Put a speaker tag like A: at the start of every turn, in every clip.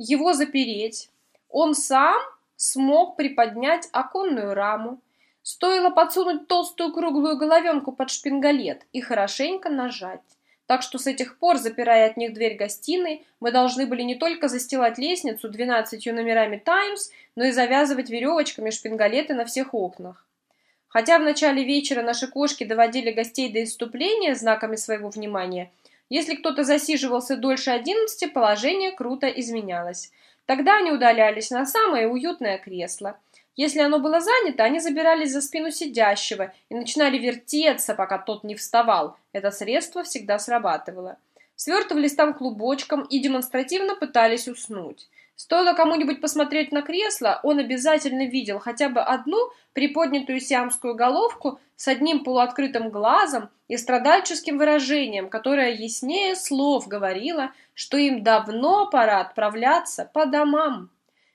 A: его запереть, он сам смог приподнять оконную раму. Стоило подсунуть толстую круглую головенку под шпингалет и хорошенько нажать. Так что с этих пор, запирая от них дверь гостиной, мы должны были не только застилать лестницу двенадцатью номерами «Таймс», но и завязывать веревочками шпингалеты на всех окнах. Хотя в начале вечера наши кошки доводили гостей до иступления знаками своего внимания, если кто-то засиживался дольше одиннадцати, положение круто изменялось. Тогда они удалялись на самое уютное кресло. Если оно было занято, они забирались за спину сидящего и начинали вертеться, пока тот не вставал. Это средство всегда срабатывало. Свертывались там клубочком и демонстративно пытались уснуть. Стоило кому-нибудь посмотреть на кресло, он обязательно видел хотя бы одну приподнятую сиамскую головку с одним полуоткрытым глазом и страдальческим выражением, которое яснее слов говорило, что им давно пора отправляться по домам.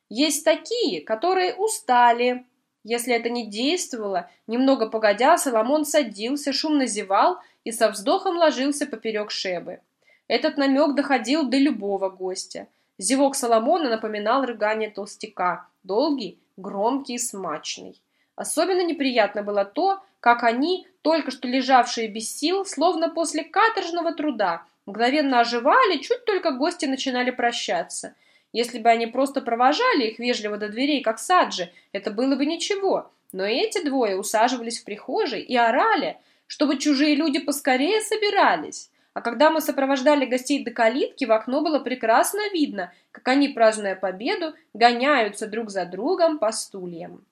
A: Есть такие, которые устали. Если это не действовало, немного погодя, Соломон садился, шумно зевал и со вздохом ложился поперек шебы. Этот намек доходил до любого гостя. Зевок Соломона напоминал рыгание толстяка, долгий, громкий и смачный. Особенно неприятно было то, как они, только что лежавшие без сил, словно после каторжного труда, мгновенно оживали, чуть только гости начинали прощаться. Если бы они просто провожали их вежливо до дверей, как Саджи, это было бы ничего. Но эти двое усаживались в прихожей и орали, чтобы чужие люди поскорее собирались. А когда мы сопровождали гостей до калитки, в окно было прекрасно видно, как они, празднуя победу, гоняются друг за другом по стульям.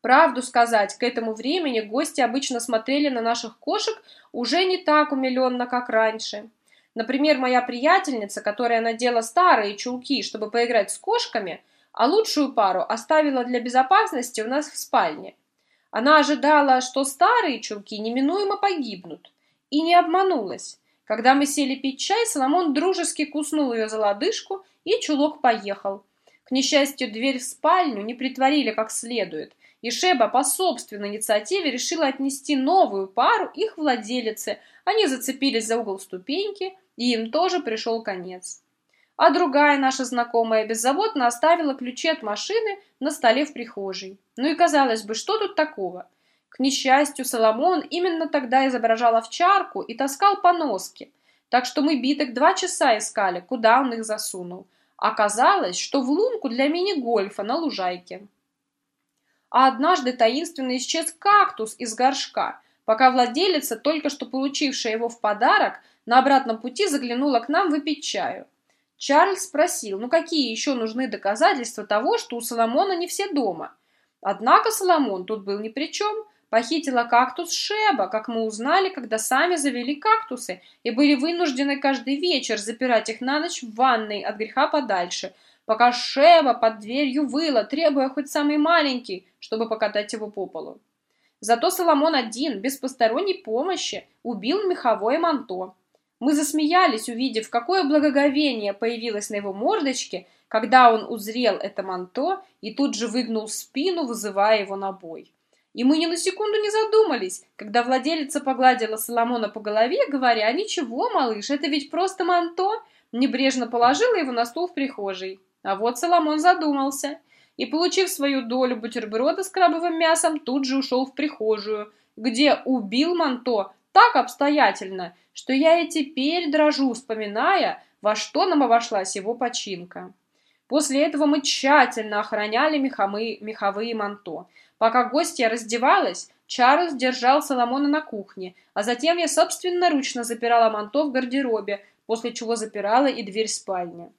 A: Правду сказать, к этому времени гости обычно смотрели на наших кошек уже не так умиленно, как раньше. Например, моя приятельница, которая надела старые чулки, чтобы поиграть с кошками, а лучшую пару оставила для безопасности у нас в спальне. Она ожидала, что старые чулки неминуемо погибнут, и не обманулась. Когда мы сели пить чай, Соломон дружески куснул ее за лодыжку, и чулок поехал. К несчастью, дверь в спальню не притворили как следует, и Шеба по собственной инициативе решила отнести новую пару их владелице. Они зацепились за угол ступеньки, и им тоже пришел конец. А другая наша знакомая беззаботно оставила ключи от машины на столе в прихожей. Ну и казалось бы, что тут такого? К несчастью, Соломон именно тогда изображал овчарку и таскал поноски, так что мы битых два часа искали, куда он их засунул. Оказалось, что в лунку для мини-гольфа на лужайке. А однажды таинственно исчез кактус из горшка, пока владелица, только что получившая его в подарок, на обратном пути заглянула к нам выпить чаю. Чарльз спросил, ну какие еще нужны доказательства того, что у Соломона не все дома. Однако Соломон тут был ни при чем – Похитила кактус Шеба, как мы узнали, когда сами завели кактусы и были вынуждены каждый вечер запирать их на ночь в ванной от греха подальше, пока Шеба под дверью выла, требуя хоть самый маленький, чтобы покатать его по полу. Зато Соломон один, без посторонней помощи, убил меховое манто. Мы засмеялись, увидев, какое благоговение появилось на его мордочке, когда он узрел это манто и тут же выгнул спину, вызывая его на бой. И мы ни на секунду не задумались, когда владелица погладила Соломона по голове, говоря, «Ничего, малыш, это ведь просто манто!» Небрежно положила его на стул в прихожей. А вот Соломон задумался и, получив свою долю бутерброда с крабовым мясом, тут же ушел в прихожую, где убил манто так обстоятельно, что я и теперь дрожу, вспоминая, во что нам обошлась его починка. После этого мы тщательно охраняли меховые, меховые манто – Пока гостья раздевалась, Чарльз держал Соломона на кухне, а затем я собственноручно запирала манто в гардеробе, после чего запирала и дверь спальни.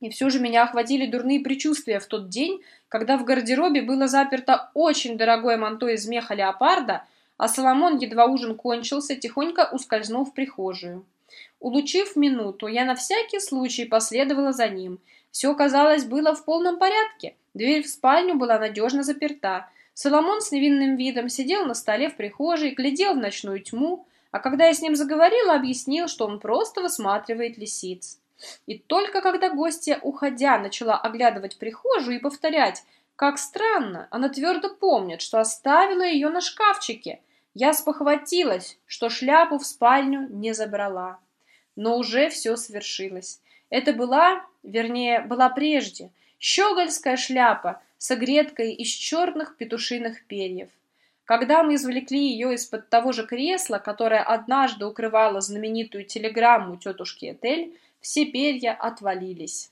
A: И все же меня охватили дурные предчувствия в тот день, когда в гардеробе было заперто очень дорогое манто из меха леопарда, а Соломон, едва ужин кончился, тихонько ускользнул в прихожую. Улучив минуту, я на всякий случай последовала за ним. Все, казалось, было в полном порядке. Дверь в спальню была надежно заперта. Соломон с невинным видом сидел на столе в прихожей, глядел в ночную тьму, а когда я с ним заговорила, объяснил, что он просто высматривает лисиц. И только когда гостья, уходя, начала оглядывать прихожую и повторять, как странно, она твердо помнит, что оставила ее на шкафчике, я спохватилась, что шляпу в спальню не забрала. Но уже все свершилось. Это была, вернее, была прежде, щегольская шляпа с огреткой из черных петушиных перьев. Когда мы извлекли ее из-под того же кресла, которое однажды укрывало знаменитую телеграмму тетушки Этель, все перья отвалились.